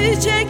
bitecek